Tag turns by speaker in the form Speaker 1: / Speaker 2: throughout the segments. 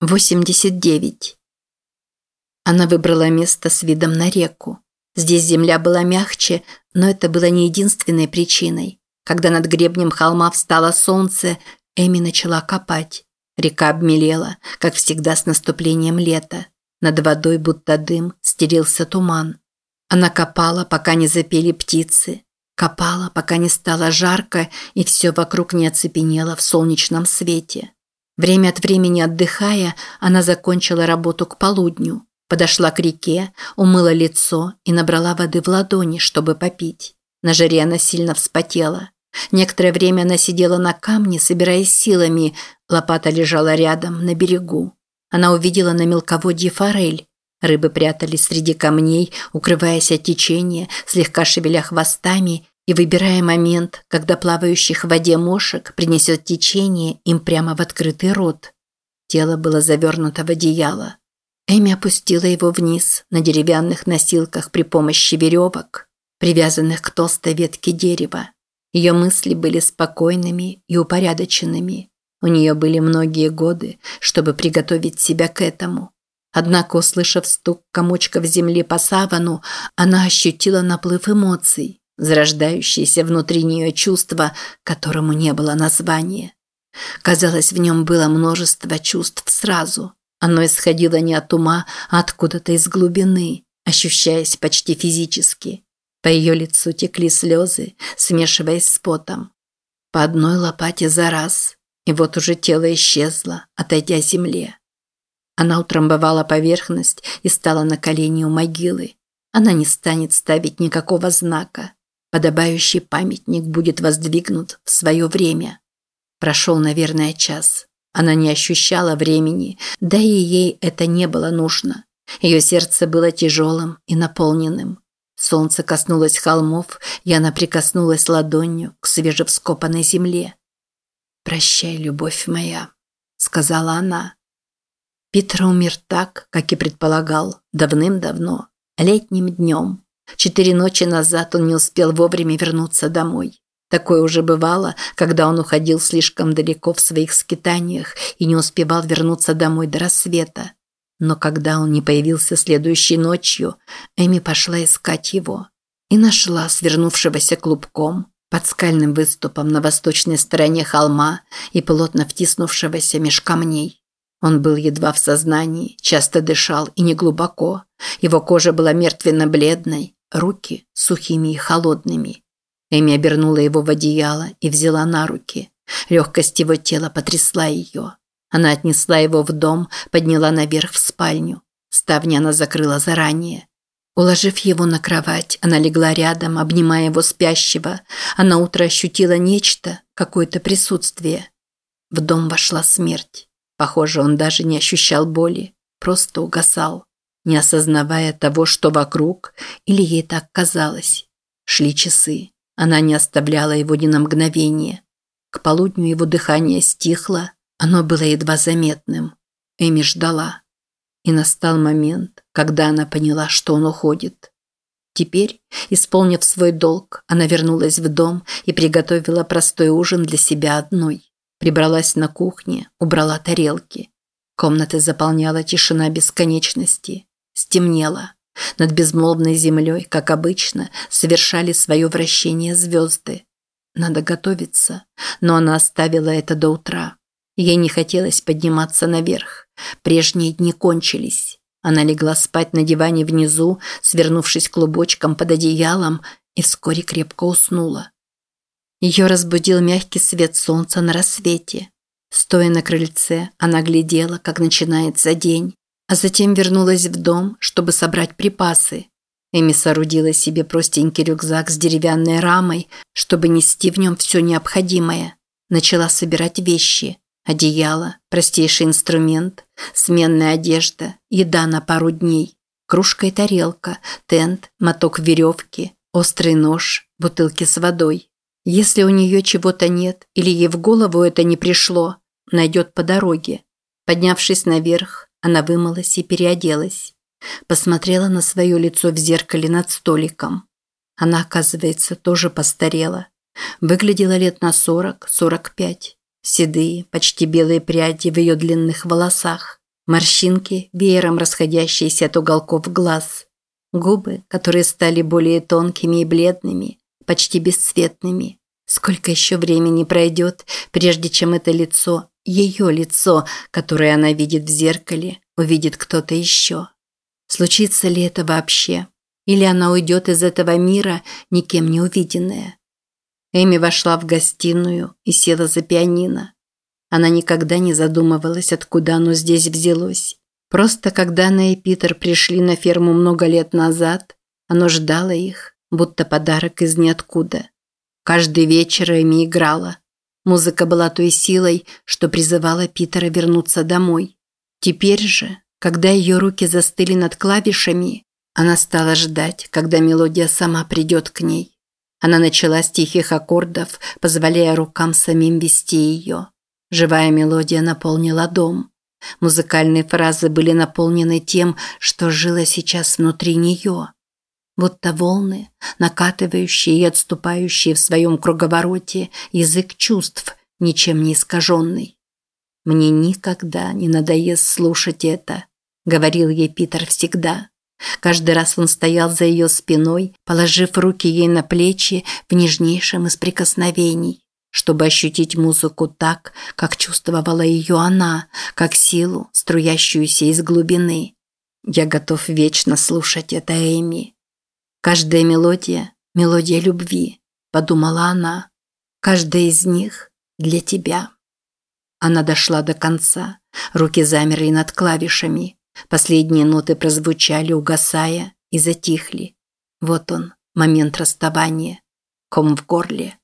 Speaker 1: 89. Она выбрала место с видом на реку. Здесь земля была мягче, но это было не единственной причиной. Когда над гребнем холма встало солнце, Эми начала копать. Река обмелела, как всегда с наступлением лета. Над водой, будто дым, стерился туман. Она копала, пока не запели птицы. Копала, пока не стало жарко, и все вокруг не оцепенело в солнечном свете. Время от времени отдыхая, она закончила работу к полудню. Подошла к реке, умыла лицо и набрала воды в ладони, чтобы попить. На жаре она сильно вспотела. Некоторое время она сидела на камне, собираясь силами. Лопата лежала рядом, на берегу. Она увидела на мелководье форель. Рыбы прятались среди камней, укрываясь от течения, слегка шевеля хвостами и выбирая момент, когда плавающих в воде мошек принесет течение им прямо в открытый рот. Тело было завернуто в одеяло. Эми опустила его вниз на деревянных носилках при помощи веревок, привязанных к толстой ветке дерева. Ее мысли были спокойными и упорядоченными. У нее были многие годы, чтобы приготовить себя к этому. Однако, услышав стук комочка в земле по савану, она ощутила наплыв эмоций зарождающееся внутри нее чувство, которому не было названия. Казалось, в нем было множество чувств сразу. Оно исходило не от ума, а откуда-то из глубины, ощущаясь почти физически. По ее лицу текли слезы, смешиваясь с потом. По одной лопате за раз, и вот уже тело исчезло, отойдя земле. Она утрамбовала поверхность и стала на колени у могилы. Она не станет ставить никакого знака. Подобающий памятник будет воздвигнут в свое время. Прошел, наверное, час. Она не ощущала времени, да и ей это не было нужно. Ее сердце было тяжелым и наполненным. Солнце коснулось холмов, и она прикоснулась ладонью к свежевскопанной земле. «Прощай, любовь моя», – сказала она. Питер умер так, как и предполагал, давным-давно, летним днем. Четыре ночи назад он не успел вовремя вернуться домой. Такое уже бывало, когда он уходил слишком далеко в своих скитаниях и не успевал вернуться домой до рассвета. Но когда он не появился следующей ночью, Эми пошла искать его. И нашла свернувшегося клубком под скальным выступом на восточной стороне холма и плотно втиснувшегося меж камней. Он был едва в сознании, часто дышал и неглубоко. Его кожа была мертвенно-бледной, руки сухими и холодными. Эми обернула его в одеяло и взяла на руки. Легкость его тела потрясла ее. Она отнесла его в дом, подняла наверх в спальню. Ставни она закрыла заранее. Уложив его на кровать, она легла рядом, обнимая его спящего, а на утро ощутила нечто, какое-то присутствие. В дом вошла смерть. Похоже, он даже не ощущал боли, просто угасал не осознавая того, что вокруг, или ей так казалось. Шли часы. Она не оставляла его ни на мгновение. К полудню его дыхание стихло, оно было едва заметным. Эми ждала. И настал момент, когда она поняла, что он уходит. Теперь, исполнив свой долг, она вернулась в дом и приготовила простой ужин для себя одной. Прибралась на кухне, убрала тарелки. Комнаты заполняла тишина бесконечности. Стемнело. Над безмолвной землей, как обычно, совершали свое вращение звезды. Надо готовиться, но она оставила это до утра. Ей не хотелось подниматься наверх. Прежние дни кончились. Она легла спать на диване внизу, свернувшись клубочком под одеялом, и вскоре крепко уснула. Ее разбудил мягкий свет солнца на рассвете. Стоя на крыльце, она глядела, как начинается день а затем вернулась в дом, чтобы собрать припасы. Эми соорудила себе простенький рюкзак с деревянной рамой, чтобы нести в нем все необходимое. Начала собирать вещи. Одеяло, простейший инструмент, сменная одежда, еда на пару дней, кружка и тарелка, тент, моток веревки, острый нож, бутылки с водой. Если у нее чего-то нет или ей в голову это не пришло, найдет по дороге. Поднявшись наверх, она вымылась и переоделась. Посмотрела на свое лицо в зеркале над столиком. Она, оказывается, тоже постарела. Выглядела лет на сорок, сорок пять. Седые, почти белые пряди в ее длинных волосах. Морщинки, веером расходящиеся от уголков глаз. Губы, которые стали более тонкими и бледными, почти бесцветными. Сколько еще времени пройдет, прежде чем это лицо, ее лицо, которое она видит в зеркале, увидит кто-то еще? Случится ли это вообще? Или она уйдет из этого мира, никем не увиденная? Эми вошла в гостиную и села за пианино. Она никогда не задумывалась, откуда оно здесь взялось. Просто когда она и Питер пришли на ферму много лет назад, оно ждало их, будто подарок из ниоткуда. Каждый вечер Эми играла. Музыка была той силой, что призывала Питера вернуться домой. Теперь же, когда ее руки застыли над клавишами, она стала ждать, когда мелодия сама придет к ней. Она начала с тихих аккордов, позволяя рукам самим вести ее. Живая мелодия наполнила дом. Музыкальные фразы были наполнены тем, что жило сейчас внутри нее. Будто волны, накатывающие и отступающие в своем круговороте язык чувств, ничем не искаженный. «Мне никогда не надоест слушать это», – говорил ей Питер всегда. Каждый раз он стоял за ее спиной, положив руки ей на плечи в нежнейшем из прикосновений чтобы ощутить музыку так, как чувствовала ее она, как силу, струящуюся из глубины. Я готов вечно слушать это Эми. Каждая мелодия – мелодия любви, подумала она. Каждая из них для тебя. Она дошла до конца. Руки замерли над клавишами. Последние ноты прозвучали, угасая, и затихли. Вот он, момент расставания. Ком в горле.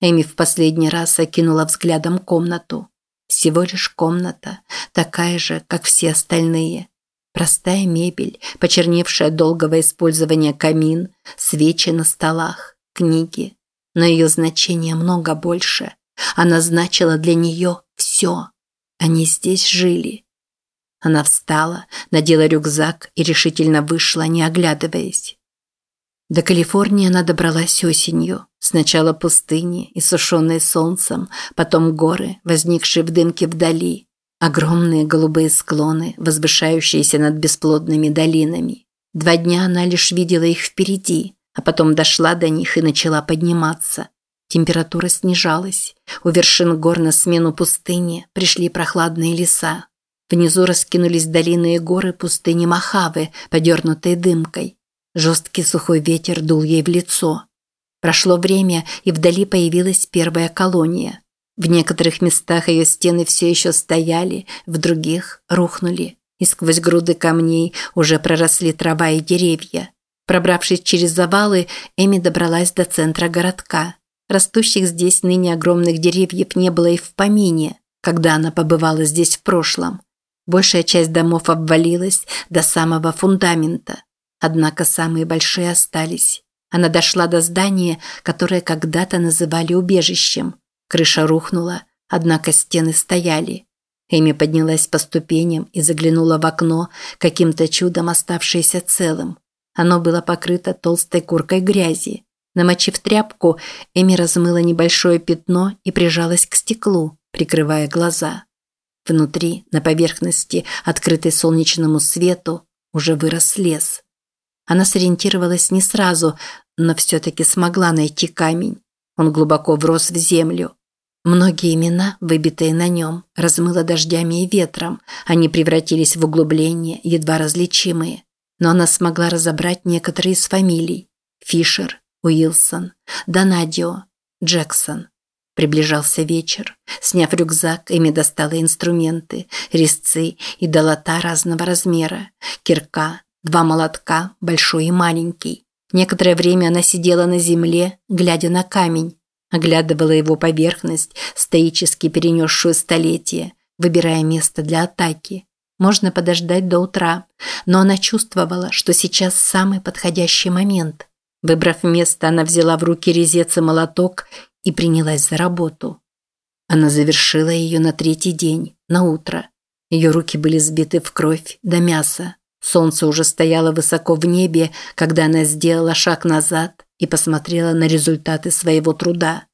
Speaker 1: Эми в последний раз окинула взглядом комнату. Всего лишь комната, такая же, как все остальные. Простая мебель, почерневшая от долгого использования камин, свечи на столах, книги. Но ее значение много больше. Она значила для нее все. Они здесь жили. Она встала, надела рюкзак и решительно вышла, не оглядываясь. До Калифорнии она добралась осенью. Сначала пустыни, иссушенные солнцем, потом горы, возникшие в дымке вдали. Огромные голубые склоны, возвышающиеся над бесплодными долинами. Два дня она лишь видела их впереди, а потом дошла до них и начала подниматься. Температура снижалась. У вершин гор на смену пустыни пришли прохладные леса. Внизу раскинулись долины и горы пустыни Махавы, подернутые дымкой. Жесткий сухой ветер дул ей в лицо. Прошло время, и вдали появилась первая колония. В некоторых местах ее стены все еще стояли, в других рухнули, и сквозь груды камней уже проросли трава и деревья. Пробравшись через завалы, Эми добралась до центра городка. Растущих здесь ныне огромных деревьев не было и в помине, когда она побывала здесь в прошлом. Большая часть домов обвалилась до самого фундамента. Однако самые большие остались. Она дошла до здания, которое когда-то называли убежищем. Крыша рухнула, однако стены стояли. Эми поднялась по ступеням и заглянула в окно, каким-то чудом оставшееся целым. Оно было покрыто толстой куркой грязи. Намочив тряпку, Эми размыла небольшое пятно и прижалась к стеклу, прикрывая глаза. Внутри, на поверхности, открытой солнечному свету, уже вырос лес. Она сориентировалась не сразу, но все-таки смогла найти камень. Он глубоко врос в землю. Многие имена, выбитые на нем, размыло дождями и ветром. Они превратились в углубления, едва различимые. Но она смогла разобрать некоторые из фамилий. Фишер, Уилсон, Донадио, Джексон. Приближался вечер. Сняв рюкзак, Эми достала инструменты, резцы и долота разного размера, кирка, Два молотка, большой и маленький. Некоторое время она сидела на земле, глядя на камень, оглядывала его поверхность, стоически перенесшую столетие, выбирая место для атаки. Можно подождать до утра, но она чувствовала, что сейчас самый подходящий момент. Выбрав место, она взяла в руки резец и молоток и принялась за работу. Она завершила ее на третий день, на утро. Ее руки были сбиты в кровь до мяса. Солнце уже стояло высоко в небе, когда она сделала шаг назад и посмотрела на результаты своего труда.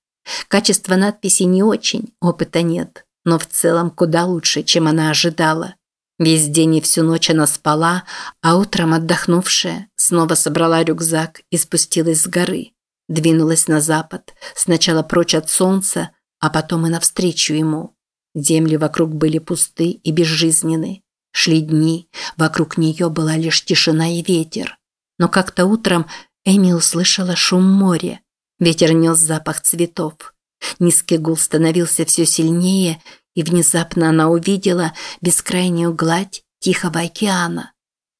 Speaker 1: Качество надписи не очень, опыта нет, но в целом куда лучше, чем она ожидала. Весь день и всю ночь она спала, а утром, отдохнувшая, снова собрала рюкзак и спустилась с горы. Двинулась на запад, сначала прочь от солнца, а потом и навстречу ему. Земли вокруг были пусты и безжизненны. Шли дни, вокруг нее была лишь тишина и ветер. Но как-то утром Эми услышала шум моря. Ветер нес запах цветов. Низкий гул становился все сильнее, и внезапно она увидела бескрайнюю гладь Тихого океана.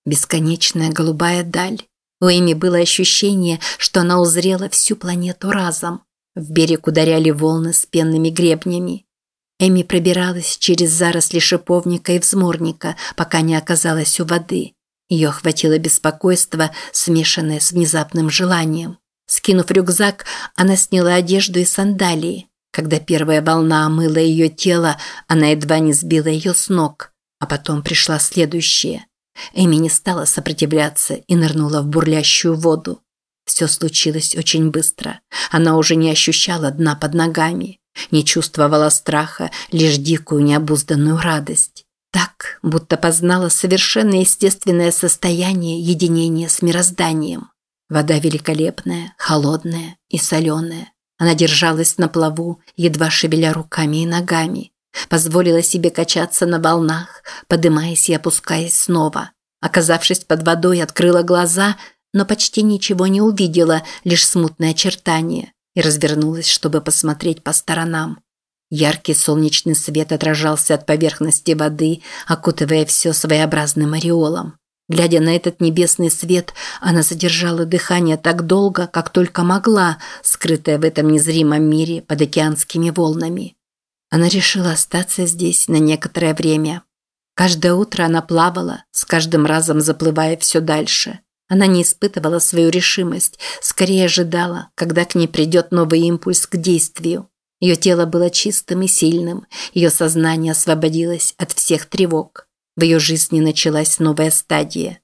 Speaker 1: Бесконечная голубая даль. У Эми было ощущение, что она узрела всю планету разом. В берег ударяли волны с пенными гребнями. Эми пробиралась через заросли шиповника и взморника, пока не оказалась у воды. Ее охватило беспокойство, смешанное с внезапным желанием. Скинув рюкзак, она сняла одежду и сандалии. Когда первая волна омыла ее тело, она едва не сбила ее с ног. А потом пришла следующая. Эми не стала сопротивляться и нырнула в бурлящую воду. Все случилось очень быстро. Она уже не ощущала дна под ногами, не чувствовала страха, лишь дикую необузданную радость. Так, будто познала совершенно естественное состояние единения с мирозданием. Вода великолепная, холодная и соленая. Она держалась на плаву, едва шевеля руками и ногами. Позволила себе качаться на волнах, подымаясь и опускаясь снова. Оказавшись под водой, открыла глаза, но почти ничего не увидела, лишь смутное очертание, и развернулась, чтобы посмотреть по сторонам. Яркий солнечный свет отражался от поверхности воды, окутывая все своеобразным ореолом. Глядя на этот небесный свет, она задержала дыхание так долго, как только могла, скрытая в этом незримом мире под океанскими волнами. Она решила остаться здесь на некоторое время. Каждое утро она плавала, с каждым разом заплывая все дальше. Она не испытывала свою решимость, скорее ожидала, когда к ней придет новый импульс к действию. Ее тело было чистым и сильным, ее сознание освободилось от всех тревог. В ее жизни началась новая стадия.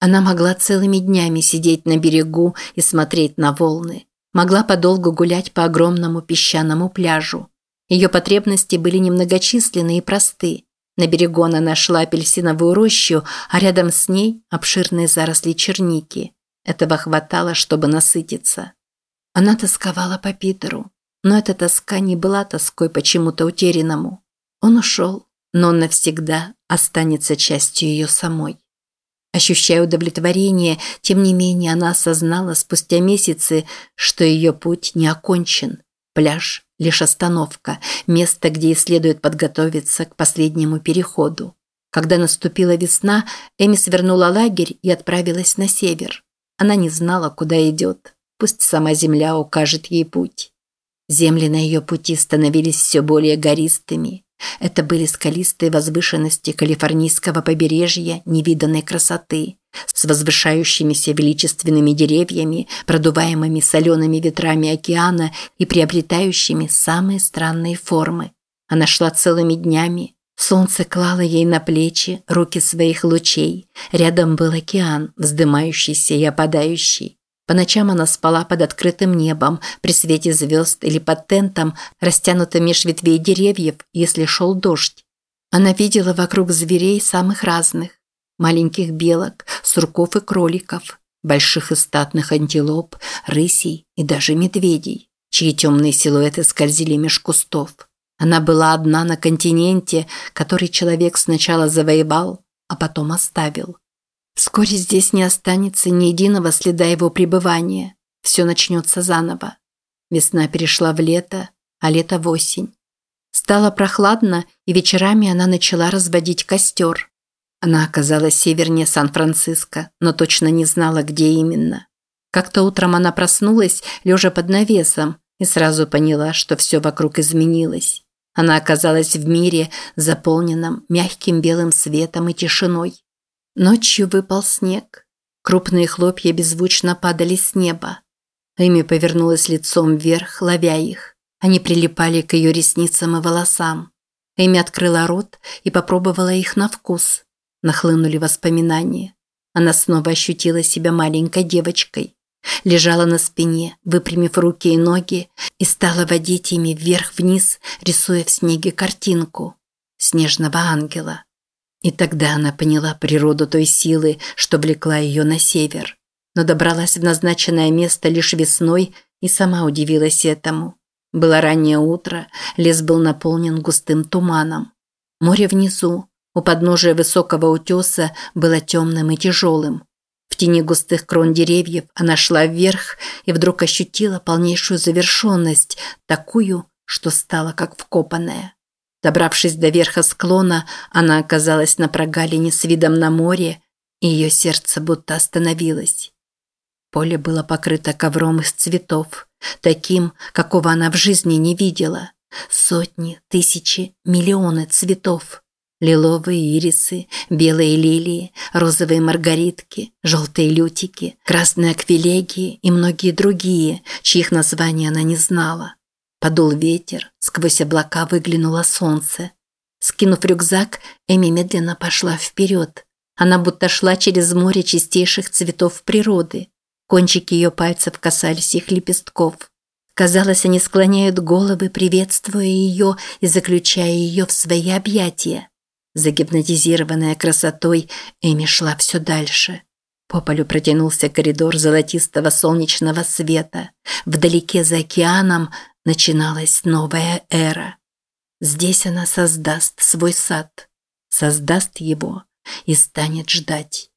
Speaker 1: Она могла целыми днями сидеть на берегу и смотреть на волны. Могла подолгу гулять по огромному песчаному пляжу. Ее потребности были немногочисленны и просты. На берегу она нашла апельсиновую рощу, а рядом с ней обширные заросли черники. Этого хватало, чтобы насытиться. Она тосковала по Питеру, но эта тоска не была тоской почему-то утерянному. Он ушел, но он навсегда останется частью ее самой. Ощущая удовлетворение, тем не менее она осознала спустя месяцы, что ее путь не окончен. Пляж – лишь остановка, место, где ей следует подготовиться к последнему переходу. Когда наступила весна, Эми свернула лагерь и отправилась на север. Она не знала, куда идет. Пусть сама земля укажет ей путь. Земли на ее пути становились все более гористыми. Это были скалистые возвышенности калифорнийского побережья невиданной красоты, с возвышающимися величественными деревьями, продуваемыми солеными ветрами океана и приобретающими самые странные формы. Она шла целыми днями. Солнце клало ей на плечи руки своих лучей. Рядом был океан, вздымающийся и опадающий. По ночам она спала под открытым небом, при свете звезд или под тентом, растянутым меж ветвей деревьев, если шел дождь. Она видела вокруг зверей самых разных. Маленьких белок, сурков и кроликов, больших и статных антилоп, рысей и даже медведей, чьи темные силуэты скользили меж кустов. Она была одна на континенте, который человек сначала завоевал, а потом оставил. Вскоре здесь не останется ни единого следа его пребывания. Все начнется заново. Весна перешла в лето, а лето в осень. Стало прохладно, и вечерами она начала разводить костер. Она оказалась севернее Сан-Франциско, но точно не знала, где именно. Как-то утром она проснулась, лежа под навесом, и сразу поняла, что все вокруг изменилось. Она оказалась в мире, заполненном мягким белым светом и тишиной. Ночью выпал снег. Крупные хлопья беззвучно падали с неба. Эми повернулась лицом вверх, ловя их. Они прилипали к ее ресницам и волосам. Эми открыла рот и попробовала их на вкус. Нахлынули воспоминания. Она снова ощутила себя маленькой девочкой. Лежала на спине, выпрямив руки и ноги, и стала водить ими вверх-вниз, рисуя в снеге картинку. Снежного ангела. И тогда она поняла природу той силы, что влекла ее на север. Но добралась в назначенное место лишь весной и сама удивилась этому. Было раннее утро, лес был наполнен густым туманом. Море внизу, у подножия высокого утеса, было темным и тяжелым. В тени густых крон деревьев она шла вверх и вдруг ощутила полнейшую завершенность, такую, что стала как вкопанная. Добравшись до верха склона, она оказалась на прогалине с видом на море, и ее сердце будто остановилось. Поле было покрыто ковром из цветов, таким, какого она в жизни не видела. Сотни, тысячи, миллионы цветов. Лиловые ирисы, белые лилии, розовые маргаритки, желтые лютики, красные аквилегии и многие другие, чьих названий она не знала. Подул ветер, сквозь облака выглянуло солнце. Скинув рюкзак, Эми медленно пошла вперед. Она будто шла через море чистейших цветов природы. Кончики ее пальцев касались их лепестков. Казалось, они склоняют головы, приветствуя ее и заключая ее в свои объятия. Загипнотизированная красотой, Эми шла все дальше. По полю протянулся коридор золотистого солнечного света. Вдалеке за океаном начиналась новая эра. Здесь она создаст свой сад, создаст его и станет ждать.